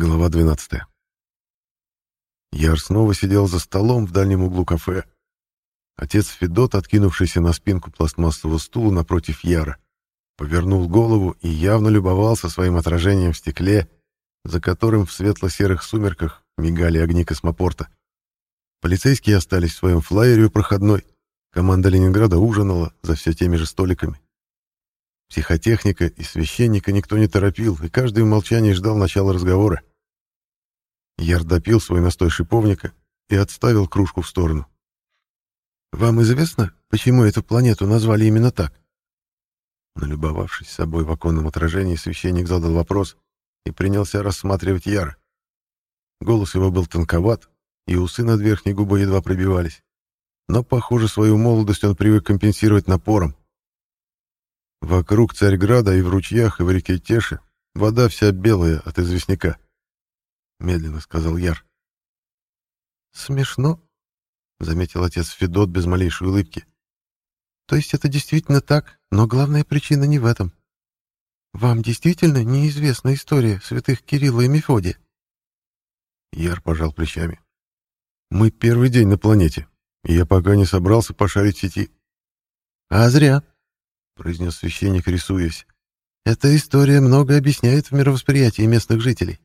Глава 12. Яр снова сидел за столом в дальнем углу кафе. Отец Федот, откинувшийся на спинку пластмассового стула напротив Яра, повернул голову и явно любовался своим отражением в стекле, за которым в светло-серых сумерках мигали огни космопорта. Полицейские остались в своем флайере у проходной. Команда Ленинграда ужинала за все теми же столиками. Психотехника и священника никто не торопил, и каждый в молчании ждал начала разговора. Яр допил свой настой шиповника и отставил кружку в сторону. «Вам известно, почему эту планету назвали именно так?» Налюбовавшись собой в оконном отражении, священник задал вопрос и принялся рассматривать Яра. Голос его был тонковат, и усы над верхней губой едва пробивались. Но, похоже, свою молодость он привык компенсировать напором. Вокруг Царьграда и в ручьях, и в реке Теши вода вся белая от известняка. — медленно сказал Яр. «Смешно», — заметил отец Федот без малейшей улыбки. «То есть это действительно так, но главная причина не в этом. Вам действительно неизвестна история святых Кирилла и Мефодия?» Яр пожал плечами. «Мы первый день на планете, и я пока не собрался пошарить сети». «А зря», — произнес священник, рисуясь. «Эта история много объясняет в мировосприятии местных жителей.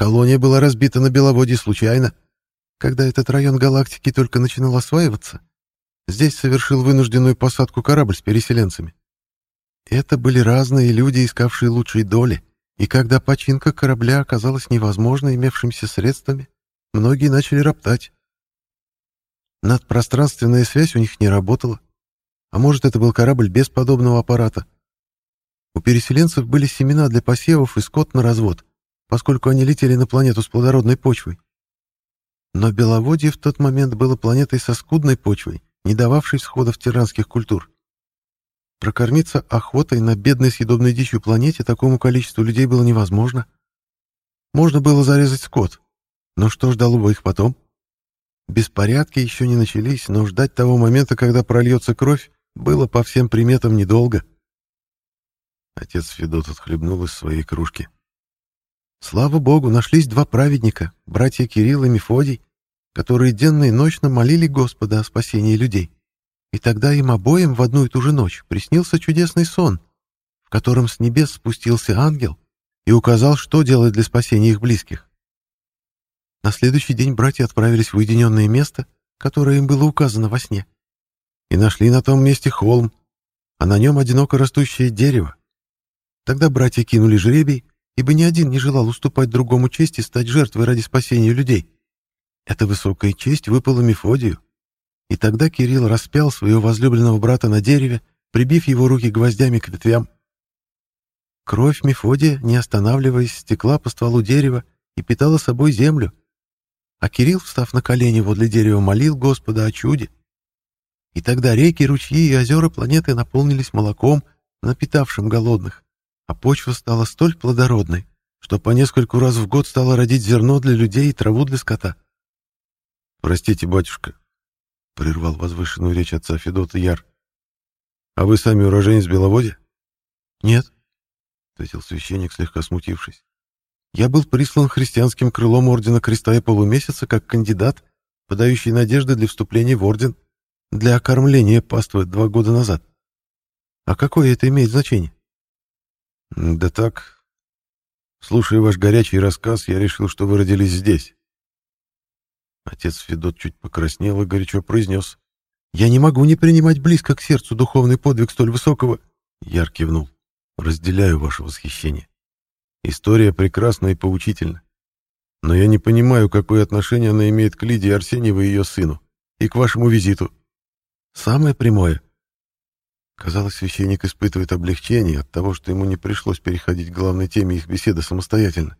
Колония была разбита на Беловодье случайно, когда этот район галактики только начинал осваиваться. Здесь совершил вынужденную посадку корабль с переселенцами. Это были разные люди, искавшие лучшей доли, и когда починка корабля оказалась невозможной имевшимися средствами, многие начали роптать. Надпространственная связь у них не работала. А может, это был корабль без подобного аппарата. У переселенцев были семена для посевов и скот на развод, поскольку они летели на планету с плодородной почвой. Но Беловодье в тот момент было планетой со скудной почвой, не дававшей всходов тиранских культур. Прокормиться охотой на бедной съедобной дичью планете такому количеству людей было невозможно. Можно было зарезать скот, но что ждало бы их потом? Беспорядки еще не начались, но ждать того момента, когда прольется кровь, было по всем приметам недолго. Отец Федот отхлебнул из своей кружки. Слава богу, нашлись два праведника, братья Кирилл и Мефодий, которые денно и ночно молили Господа о спасении людей. И тогда им обоим в одну и ту же ночь приснился чудесный сон, в котором с небес спустился ангел и указал, что делать для спасения их близких. На следующий день братья отправились в уединенное место, которое им было указано во сне, и нашли на том месте холм, а на нем одиноко растущее дерево. Тогда братья кинули жребий, ибо ни один не желал уступать другому честь и стать жертвой ради спасения людей. Эта высокая честь выпала Мефодию. И тогда Кирилл распял своего возлюбленного брата на дереве, прибив его руки гвоздями к ветвям. Кровь Мефодия, не останавливаясь, стекла по стволу дерева и питала собой землю. А Кирилл, встав на колени возле дерева, молил Господа о чуде. И тогда реки, ручьи и озера планеты наполнились молоком, напитавшим голодных а почва стала столь плодородной, что по нескольку раз в год стала родить зерно для людей и траву для скота. «Простите, батюшка», — прервал возвышенную речь отца Федота Яр. «А вы сами уроженец Беловодья?» «Нет», — ответил священник, слегка смутившись. «Я был прислан христианским крылом Ордена Креста и Полумесяца как кандидат, подающий надежды для вступления в Орден, для окормления паствы два года назад. А какое это имеет значение?» «Да так. Слушая ваш горячий рассказ, я решил, что вы родились здесь». Отец Федот чуть покраснел и горячо произнес. «Я не могу не принимать близко к сердцу духовный подвиг столь высокого...» Яр кивнул. «Разделяю ваше восхищение. История прекрасна и поучительна. Но я не понимаю, какое отношение она имеет к Лидии Арсеньевой и ее сыну, и к вашему визиту. Самое прямое. Казалось, священник испытывает облегчение от того, что ему не пришлось переходить к главной теме их беседы самостоятельно.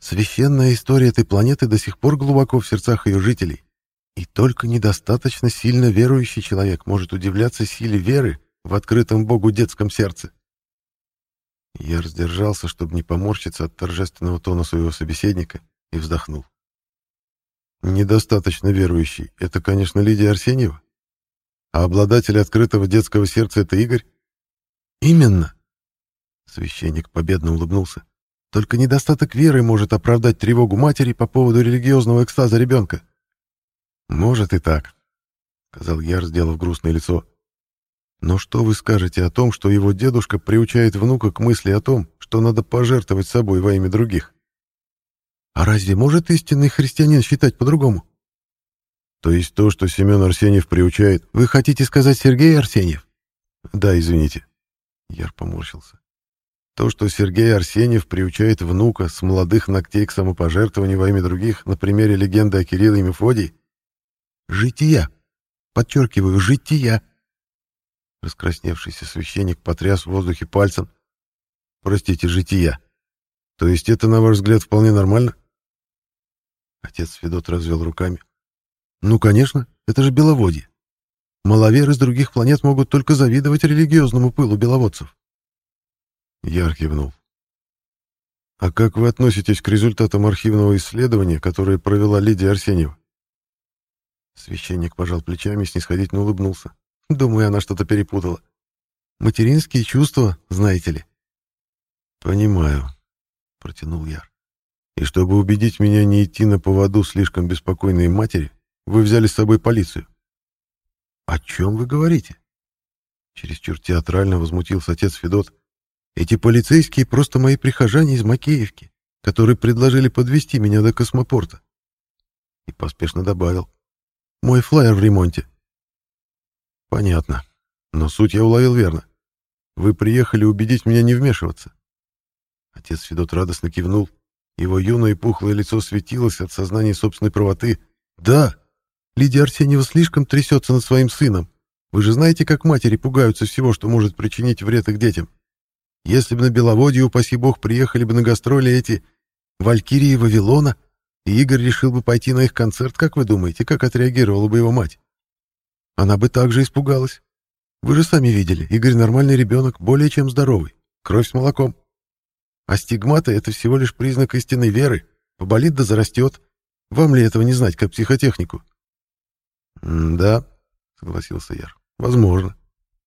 Священная история этой планеты до сих пор глубоко в сердцах ее жителей, и только недостаточно сильно верующий человек может удивляться силе веры в открытом Богу детском сердце. Я раздержался, чтобы не поморщиться от торжественного тона своего собеседника, и вздохнул. Недостаточно верующий — это, конечно, Лидия Арсеньева. А обладатель открытого детского сердца — это Игорь? Именно. Священник победно улыбнулся. Только недостаток веры может оправдать тревогу матери по поводу религиозного экстаза ребенка. «Может и так», — сказал Яр, сделав грустное лицо. «Но что вы скажете о том, что его дедушка приучает внука к мысли о том, что надо пожертвовать собой во имя других? А разве может истинный христианин считать по-другому?» «То есть то, что Семен Арсеньев приучает...» «Вы хотите сказать Сергей Арсеньев?» «Да, извините». Яр поморщился. То, что Сергей Арсеньев приучает внука с молодых ногтей к самопожертвованию во имя других на примере легенды о Кирилле и Мефодии, Жития. Подчеркиваю, жития. Раскрасневшийся священник потряс в воздухе пальцем. Простите, жития. То есть это, на ваш взгляд, вполне нормально? Отец Федот развел руками. Ну, конечно, это же беловодье. Маловеры с других планет могут только завидовать религиозному пылу беловодцев. Яр кивнул. «А как вы относитесь к результатам архивного исследования, которое провела Лидия Арсеньева?» Священник пожал плечами и снисходительно улыбнулся. Думаю, она что-то перепутала. Материнские чувства, знаете ли. Понимаю, протянул Яр. И чтобы убедить меня не идти на поводу слишком беспокойной матери, вы взяли с собой полицию. О чем вы говорите? Чересчур театрально возмутился отец Федот. Эти полицейские просто мои прихожане из Макеевки, которые предложили подвести меня до космопорта. И поспешно добавил. Мой флайер в ремонте. Понятно. Но суть я уловил верно. Вы приехали убедить меня не вмешиваться. Отец Федот радостно кивнул. Его юное и пухлое лицо светилось от сознания собственной правоты. Да, Лидия Арсеньева слишком трясется над своим сыном. Вы же знаете, как матери пугаются всего, что может причинить вред их детям. Если бы на Беловодье, упаси бог, приехали бы на гастроли эти Валькирии Вавилона, и Игорь решил бы пойти на их концерт, как вы думаете, как отреагировала бы его мать? Она бы также испугалась. Вы же сами видели, Игорь нормальный ребенок, более чем здоровый, кровь с молоком. А стигмата — это всего лишь признак истинной веры. Поболит да зарастет. Вам ли этого не знать, как психотехнику? — Да, — согласился Яр, — возможно.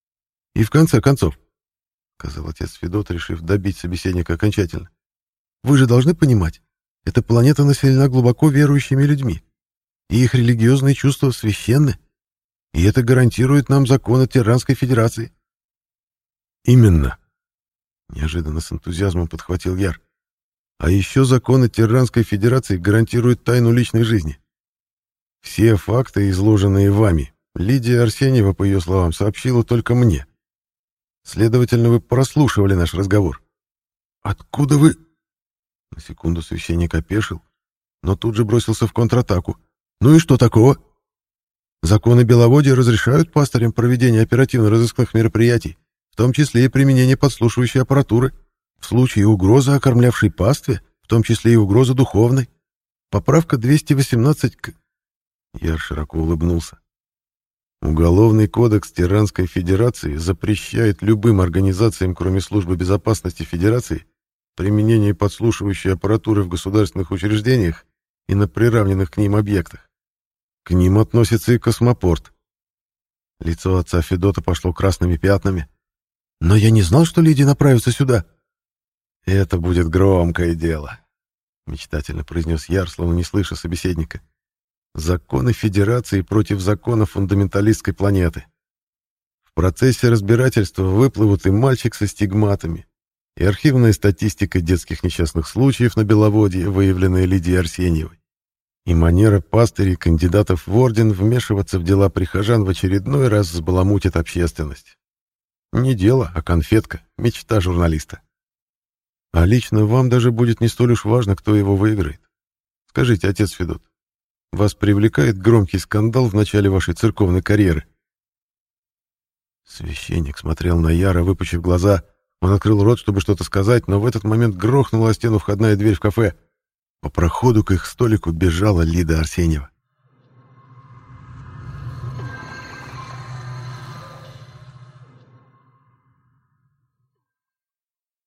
— И в конце концов, — сказал отец Федот, решив добить собеседника окончательно, — вы же должны понимать, эта планета населена глубоко верующими людьми, и их религиозные чувства священны, и это гарантирует нам закон от Тиранской Федерации. Именно. Неожиданно с энтузиазмом подхватил Яр. А еще законы Тиранской Федерации гарантируют тайну личной жизни. Все факты, изложенные вами, Лидия Арсеньева, по ее словам, сообщила только мне. Следовательно, вы прослушивали наш разговор. Откуда вы... На секунду священник опешил, но тут же бросился в контратаку. «Ну и что такого?» «Законы Беловодья разрешают пастырям проведение оперативно-розыскных мероприятий, в том числе и применение подслушивающей аппаратуры, в случае угрозы окормлявшей пастве, в том числе и угрозы духовной. Поправка 218 к...» Яр широко улыбнулся. Уголовный кодекс Тиранской Федерации запрещает любым организациям, кроме Службы безопасности Федерации, применение подслушивающей аппаратуры в государственных учреждениях и на приравненных к ним объектах. К ним относится и космопорт. Лицо отца Федота пошло красными пятнами. «Но я не знал, что Лидия направится сюда». «Это будет громкое дело», — мечтательно произнес Яр, словно не слыша собеседника. «Законы Федерации против законов фундаменталистской планеты. В процессе разбирательства выплывут и мальчик со стигматами, и архивная статистика детских несчастных случаев на Беловодье, выявленная Лидией Арсеньевой, и манера пастырей кандидатов в орден вмешиваться в дела прихожан в очередной раз взбаламутит общественность. Не дело, а конфетка, мечта журналиста. А лично вам даже будет не столь уж важно, кто его выиграет. Скажите, отец Федот, вас привлекает громкий скандал в начале вашей церковной карьеры? Священник смотрел на Яра, выпучив глаза, он открыл рот, чтобы что-то сказать, но в этот момент грохнула о стену входная дверь в кафе. По проходу к их столику бежала Лида Арсеньева.